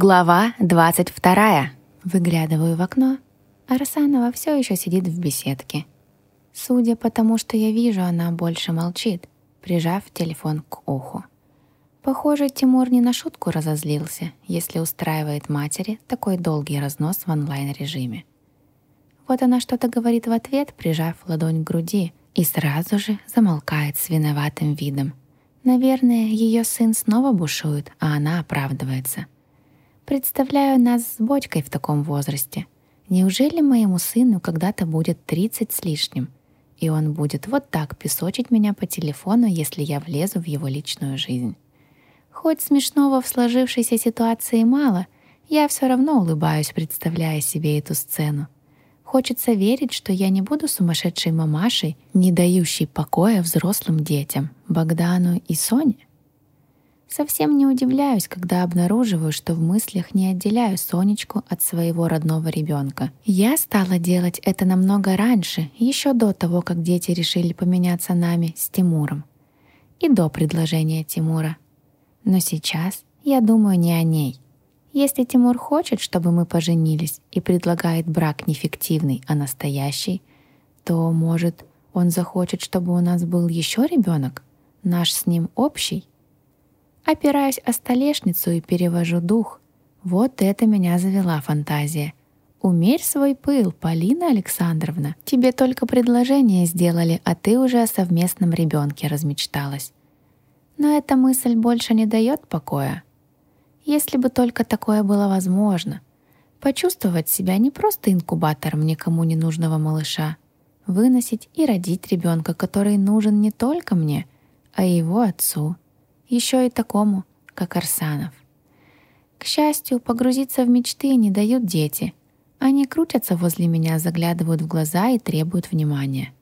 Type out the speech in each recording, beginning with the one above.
Глава 22. Выглядываю в окно. Арсанова все еще сидит в беседке. Судя по тому, что я вижу, она больше молчит, прижав телефон к уху. Похоже, Тимур не на шутку разозлился, если устраивает матери такой долгий разнос в онлайн-режиме. Вот она что-то говорит в ответ, прижав ладонь к груди, и сразу же замолкает с виноватым видом. Наверное, ее сын снова бушует, а она оправдывается — Представляю нас с бочкой в таком возрасте. Неужели моему сыну когда-то будет 30 с лишним, и он будет вот так песочить меня по телефону, если я влезу в его личную жизнь? Хоть смешного в сложившейся ситуации мало, я все равно улыбаюсь, представляя себе эту сцену. Хочется верить, что я не буду сумасшедшей мамашей, не дающей покоя взрослым детям, Богдану и Соне. Совсем не удивляюсь, когда обнаруживаю, что в мыслях не отделяю Сонечку от своего родного ребенка. Я стала делать это намного раньше, еще до того, как дети решили поменяться нами с Тимуром. И до предложения Тимура. Но сейчас я думаю не о ней. Если Тимур хочет, чтобы мы поженились и предлагает брак не фиктивный, а настоящий, то, может, он захочет, чтобы у нас был еще ребенок, наш с ним общий? Опираюсь о столешницу и перевожу дух. Вот это меня завела фантазия. Умерь свой пыл, Полина Александровна. Тебе только предложение сделали, а ты уже о совместном ребенке размечталась. Но эта мысль больше не дает покоя. Если бы только такое было возможно. Почувствовать себя не просто инкубатором никому не нужного малыша. Выносить и родить ребенка, который нужен не только мне, а его отцу еще и такому, как Арсанов. К счастью, погрузиться в мечты не дают дети. Они крутятся возле меня, заглядывают в глаза и требуют внимания.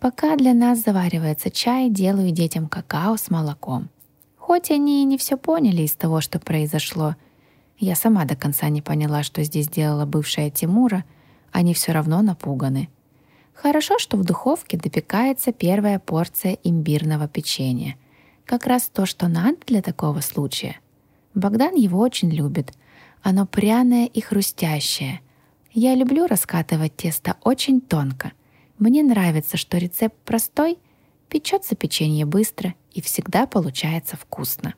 Пока для нас заваривается чай, делаю детям какао с молоком. Хоть они и не все поняли из того, что произошло, я сама до конца не поняла, что здесь делала бывшая Тимура, они все равно напуганы. Хорошо, что в духовке допекается первая порция имбирного печенья — как раз то, что надо для такого случая. Богдан его очень любит. Оно пряное и хрустящее. Я люблю раскатывать тесто очень тонко. Мне нравится, что рецепт простой, печется печенье быстро и всегда получается вкусно.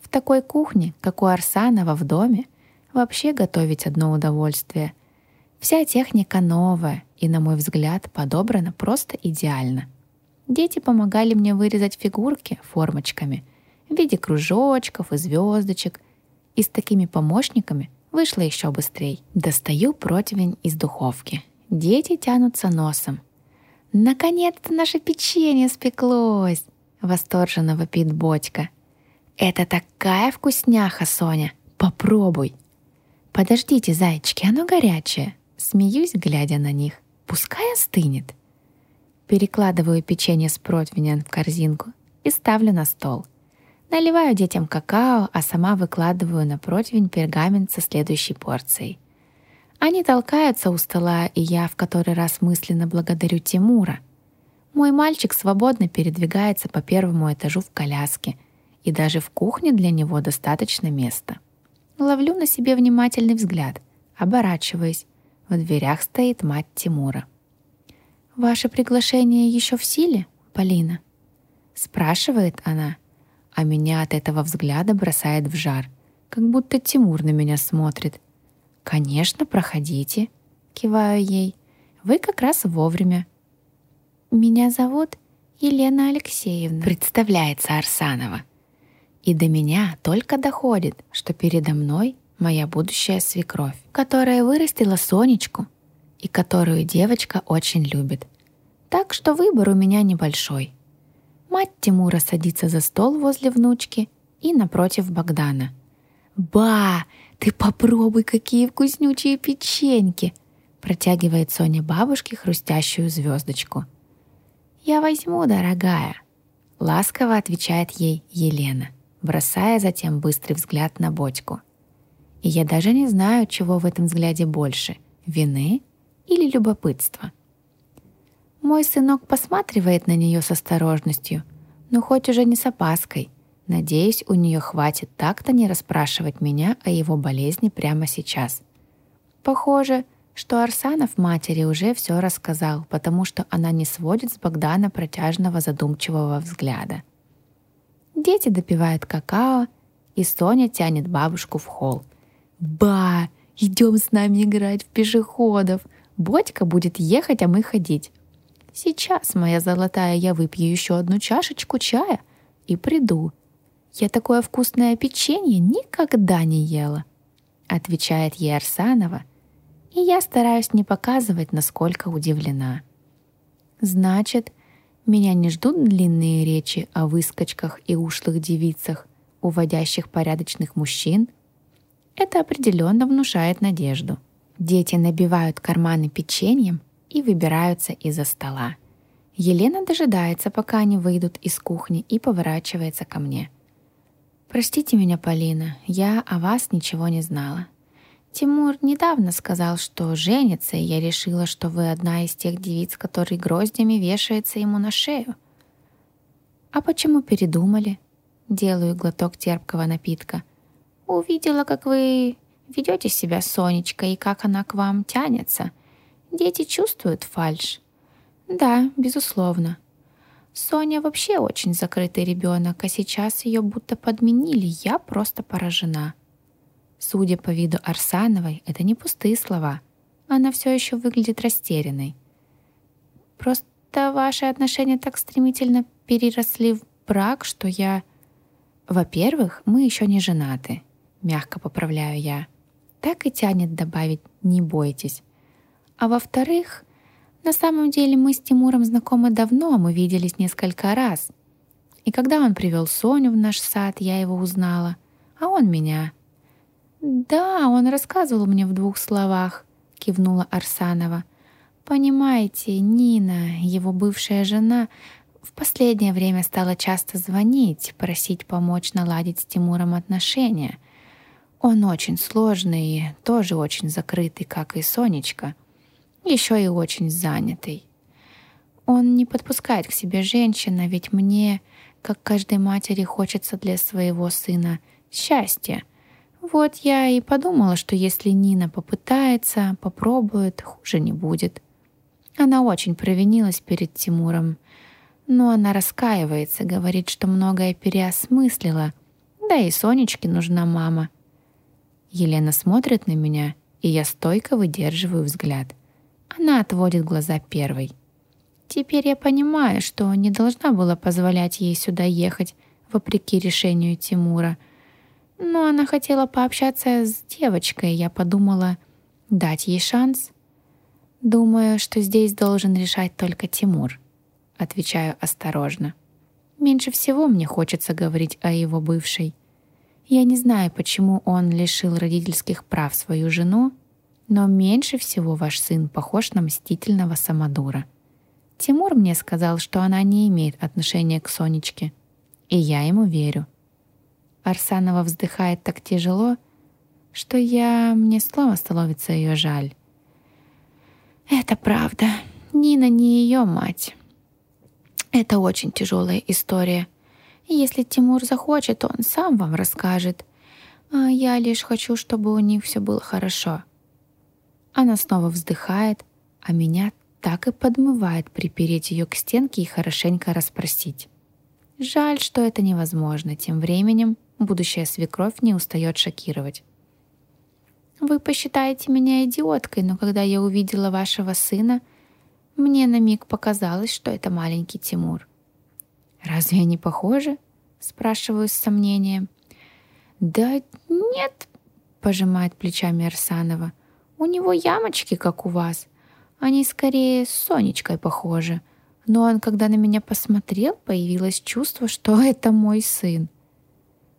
В такой кухне, как у Арсанова в доме, вообще готовить одно удовольствие. Вся техника новая и, на мой взгляд, подобрана просто идеально — Дети помогали мне вырезать фигурки формочками в виде кружочков и звездочек. И с такими помощниками вышло еще быстрее. Достаю противень из духовки. Дети тянутся носом. «Наконец-то наше печенье спеклось!» — восторженно вопит бочка. «Это такая вкусняха, Соня! Попробуй!» «Подождите, зайчики, оно горячее!» Смеюсь, глядя на них. «Пускай остынет!» Перекладываю печенье с противня в корзинку и ставлю на стол. Наливаю детям какао, а сама выкладываю на противень пергамент со следующей порцией. Они толкаются у стола, и я в который раз мысленно благодарю Тимура. Мой мальчик свободно передвигается по первому этажу в коляске, и даже в кухне для него достаточно места. Ловлю на себе внимательный взгляд, оборачиваясь. В дверях стоит мать Тимура. «Ваше приглашение еще в силе, Полина?» Спрашивает она, а меня от этого взгляда бросает в жар, как будто Тимур на меня смотрит. «Конечно, проходите», — киваю ей. «Вы как раз вовремя». «Меня зовут Елена Алексеевна», — представляется Арсанова. И до меня только доходит, что передо мной моя будущая свекровь, которая вырастила Сонечку и которую девочка очень любит. Так что выбор у меня небольшой. Мать Тимура садится за стол возле внучки и напротив Богдана. «Ба, ты попробуй, какие вкуснючие печеньки!» протягивает Соня бабушке хрустящую звездочку. «Я возьму, дорогая», — ласково отвечает ей Елена, бросая затем быстрый взгляд на бочку. И я даже не знаю, чего в этом взгляде больше — вины или любопытства. Мой сынок посматривает на нее с осторожностью, но хоть уже не с опаской. Надеюсь, у нее хватит так-то не расспрашивать меня о его болезни прямо сейчас. Похоже, что Арсанов матери уже все рассказал, потому что она не сводит с Богдана протяжного задумчивого взгляда. Дети допивают какао, и Соня тянет бабушку в холл. «Ба! Идем с нами играть в пешеходов! Бодька будет ехать, а мы ходить. Сейчас, моя золотая, я выпью еще одну чашечку чая и приду. Я такое вкусное печенье никогда не ела», — отвечает ей Арсанова — и я стараюсь не показывать, насколько удивлена. Значит, меня не ждут длинные речи о выскочках и ушлых девицах, уводящих порядочных мужчин. Это определенно внушает надежду. Дети набивают карманы печеньем и выбираются из-за стола. Елена дожидается, пока они выйдут из кухни и поворачивается ко мне. «Простите меня, Полина, я о вас ничего не знала. Тимур недавно сказал, что женится, и я решила, что вы одна из тех девиц, которые гроздями вешается ему на шею. А почему передумали? Делаю глоток терпкого напитка. Увидела, как вы ведете себя с Сонечкой и как она к вам тянется. Дети чувствуют фальш. Да, безусловно. Соня вообще очень закрытый ребенок, а сейчас ее будто подменили. Я просто поражена. Судя по виду Арсановой, это не пустые слова. Она все еще выглядит растерянной. Просто ваши отношения так стремительно переросли в брак, что я... Во-первых, мы еще не женаты. Мягко поправляю я. Так и тянет добавить «не бойтесь». А во-вторых, на самом деле мы с Тимуром знакомы давно, мы виделись несколько раз. И когда он привел Соню в наш сад, я его узнала, а он меня. «Да, он рассказывал мне в двух словах», — кивнула Арсанова. «Понимаете, Нина, его бывшая жена, в последнее время стала часто звонить, просить помочь наладить с Тимуром отношения. Он очень сложный и тоже очень закрытый, как и Сонечка. Еще и очень занятый. Он не подпускает к себе женщин, а ведь мне, как каждой матери, хочется для своего сына счастья — вот я и подумала, что если Нина попытается, попробует, хуже не будет. Она очень провинилась перед Тимуром. Но она раскаивается, говорит, что многое переосмыслила. Да и Сонечке нужна мама. Елена смотрит на меня, и я стойко выдерживаю взгляд. Она отводит глаза первой. Теперь я понимаю, что не должна была позволять ей сюда ехать, вопреки решению Тимура — но она хотела пообщаться с девочкой, я подумала дать ей шанс. Думаю, что здесь должен решать только Тимур. Отвечаю осторожно. Меньше всего мне хочется говорить о его бывшей. Я не знаю, почему он лишил родительских прав свою жену, но меньше всего ваш сын похож на мстительного самодура. Тимур мне сказал, что она не имеет отношения к Сонечке, и я ему верю. Арсанова вздыхает так тяжело, что я... мне снова становится ее жаль. Это правда. Нина не ее мать. Это очень тяжелая история. Если Тимур захочет, он сам вам расскажет. А я лишь хочу, чтобы у них все было хорошо. Она снова вздыхает, а меня так и подмывает припереть ее к стенке и хорошенько расспросить. Жаль, что это невозможно. Тем временем Будущая свекровь не устает шокировать. Вы посчитаете меня идиоткой, но когда я увидела вашего сына, мне на миг показалось, что это маленький Тимур. Разве они похожи? Спрашиваю с сомнением. Да нет, пожимает плечами Арсанова. У него ямочки, как у вас. Они скорее с Сонечкой похожи. Но он, когда на меня посмотрел, появилось чувство, что это мой сын.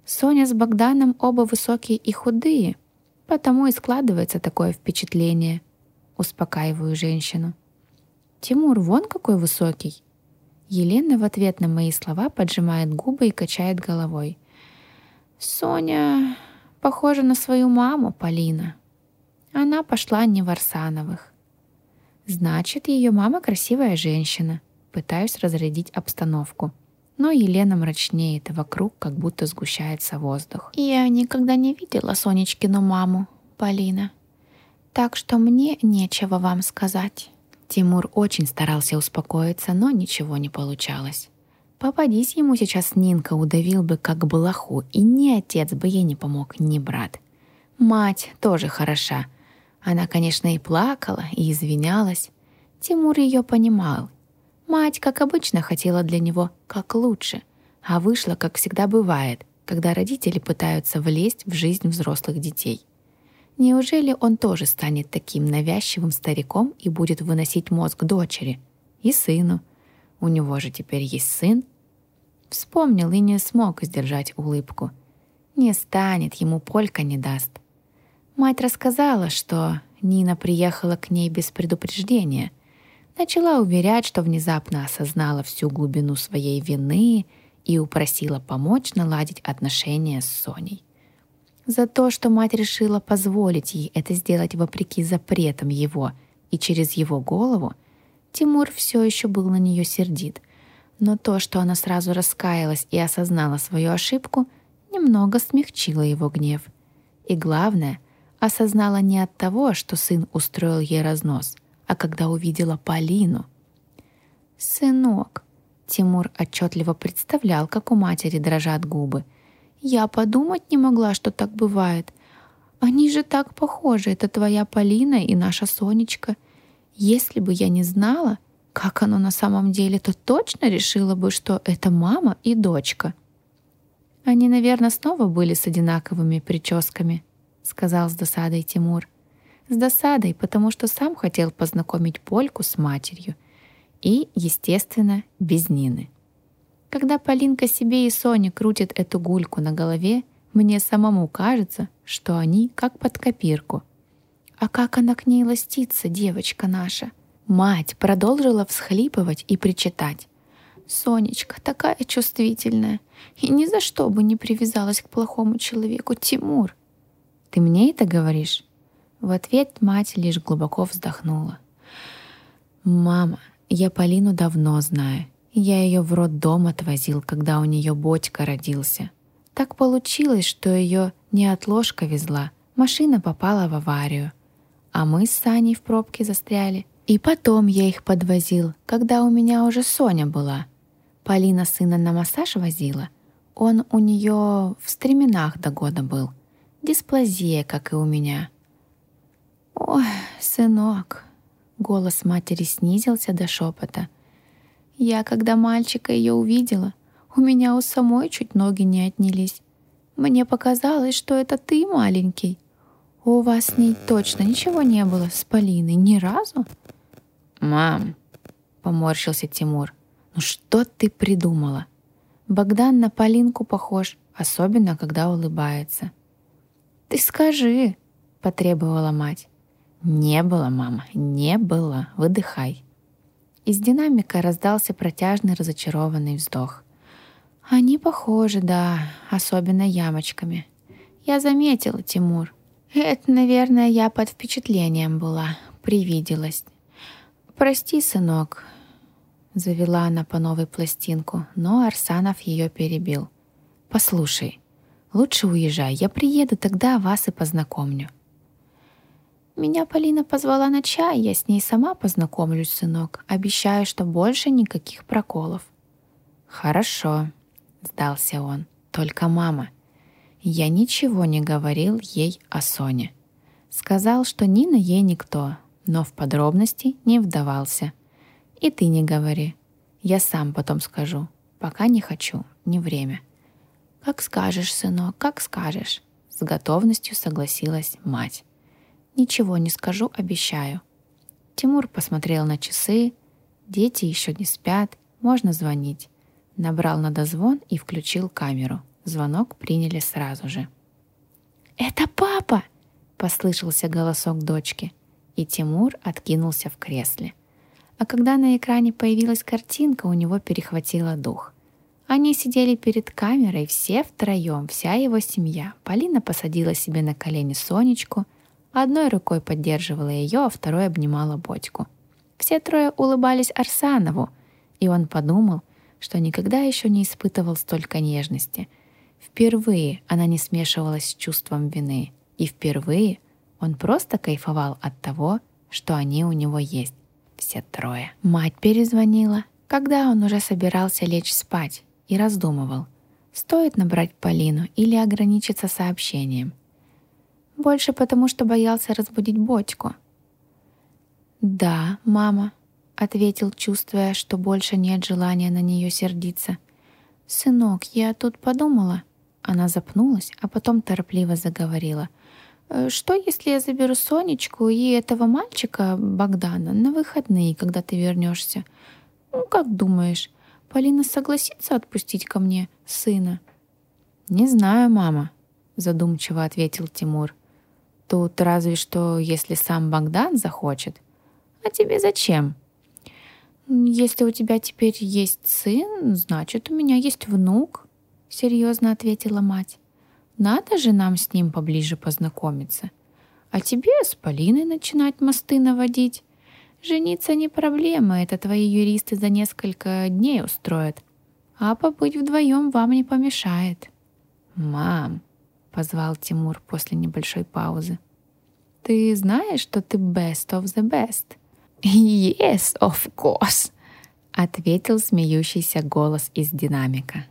Соня с Богданом оба высокие и худые, потому и складывается такое впечатление. Успокаиваю женщину. Тимур вон какой высокий. Елена в ответ на мои слова поджимает губы и качает головой. Соня похожа на свою маму, Полина. Она пошла не в Арсановых. Значит, ее мама красивая женщина. Пытаюсь разрядить обстановку. но Елена мрачнеет, и вокруг как будто сгущается воздух. «Я никогда не видела Сонечкину маму, Полина, так что мне нечего вам сказать». Тимур очень старался успокоиться, но ничего не получалось. Попадись ему сейчас Нинка, удавил бы как балаху, и ни отец бы ей не помог, ни брат. Мать тоже хороша. Она, конечно, и плакала, и извинялась. Тимур ее понимал. Мать, как обычно, хотела для него как лучше, а вышло, как всегда бывает, когда родители пытаются влезть в жизнь взрослых детей. Неужели он тоже станет таким навязчивым стариком и будет выносить мозг дочери и сыну, у него же теперь есть сын. Вспомнил и не смог сдержать улыбку. Не станет, ему полька не даст. Мать рассказала, что Нина приехала к ней без предупреждения. Начала уверять, что внезапно осознала всю глубину своей вины и упросила помочь наладить отношения с Соней. За то, что мать решила позволить ей это сделать вопреки запретам его и через его голову — Тимур все еще был на нее сердит, но то, что она сразу раскаялась и осознала свою ошибку, немного смягчило его гнев. И главное, осознала не от того, что сын устроил ей разнос, а когда увидела Полину. «Сынок», — Тимур отчетливо представлял, как у матери дрожат губы, «я подумать не могла, что так бывает. Они же так похожи, это твоя Полина и наша Сонечка. Если бы я не знала, как оно на самом деле, то точно решила бы, что это мама и дочка. Они, наверное, снова были с одинаковыми прическами, сказал с досадой Тимур. С досадой, потому что сам хотел познакомить Польку с матерью. И, естественно, без Нины. Когда Полинка себе и Соня крутят эту гульку на голове, мне самому кажется, что они как под копирку — а как она к ней ластится, девочка наша? Мать продолжила всхлипывать и причитать. Сонечка такая чувствительная и ни за что бы не привязалась к плохому человеку, Тимур. Ты мне это говоришь? В ответ мать лишь глубоко вздохнула. Мама, я Полину давно знаю. Я ее в роддом отвозил, когда у нее Бодька родился. Так получилось, что ее не отложка везла. Машина попала в аварию а мы с Саней в пробке застряли. И потом я их подвозил, когда у меня уже Соня была. Полина сына на массаж возила. Он у нее в стременах до года был. Дисплазия, как и у меня. «Ой, сынок!» Голос матери снизился до шепота. «Я, когда мальчика ее увидела, у меня у самой чуть ноги не отнялись. Мне показалось, что это ты маленький. У вас с ней точно ничего не было с Полиной ни разу? Мам, поморщился Тимур. Ну что ты придумала? Богдан на Полинку похож, особенно когда улыбается. Ты скажи, потребовала мать. Не было, мама, не было. Выдыхай. Из динамика раздался протяжный разочарованный вздох. Они похожи, да, особенно ямочками. Я заметила, Тимур. Это, наверное, я под впечатлением была, привиделась. «Прости, сынок», — завела она по новой пластинку, но Арсанов ее перебил. «Послушай, лучше уезжай, я приеду, тогда вас и познакомлю». «Меня Полина позвала на чай, я с ней сама познакомлюсь, сынок. Обещаю, что больше никаких проколов». «Хорошо», — сдался он. «Только мама, я ничего не говорил ей о Соне. Сказал, что Нина ей никто, но в подробности не вдавался. И ты не говори. Я сам потом скажу. Пока не хочу, не время. Как скажешь, сынок, как скажешь. С готовностью согласилась мать. Ничего не скажу, обещаю. Тимур посмотрел на часы. Дети еще не спят, можно звонить. Набрал на дозвон и включил камеру. Звонок приняли сразу же. «Это папа!» — послышался голосок дочки, и Тимур откинулся в кресле. А когда на экране появилась картинка, у него перехватило дух. Они сидели перед камерой все втроем, вся его семья. Полина посадила себе на колени Сонечку, одной рукой поддерживала ее, а второй обнимала Бодьку. Все трое улыбались Арсанову, и он подумал, что никогда еще не испытывал столько нежности. Впервые она не смешивалась с чувством вины. И впервые он просто кайфовал от того, что они у него есть. Все трое. Мать перезвонила, когда он уже собирался лечь спать и раздумывал, стоит набрать Полину или ограничиться сообщением. Больше потому, что боялся разбудить бочку. «Да, мама», — ответил, чувствуя, что больше нет желания на нее сердиться. «Сынок, я тут подумала». Она запнулась, а потом торопливо заговорила. «Э, «Что, если я заберу Сонечку и этого мальчика, Богдана, на выходные, когда ты вернешься? Ну, как думаешь, Полина согласится отпустить ко мне сына?» «Не знаю, мама», — задумчиво ответил Тимур. «Тут разве что, если сам Богдан захочет. А тебе зачем?» «Если у тебя теперь есть сын, значит, у меня есть внук», — серьезно ответила мать. «Надо же нам с ним поближе познакомиться. А тебе с Полиной начинать мосты наводить. Жениться не проблема, это твои юристы за несколько дней устроят. А побыть вдвоем вам не помешает. «Мам», — позвал Тимур после небольшой паузы, «ты знаешь, что ты best of the best?» «Yes, of course», — ответил смеющийся голос из динамика.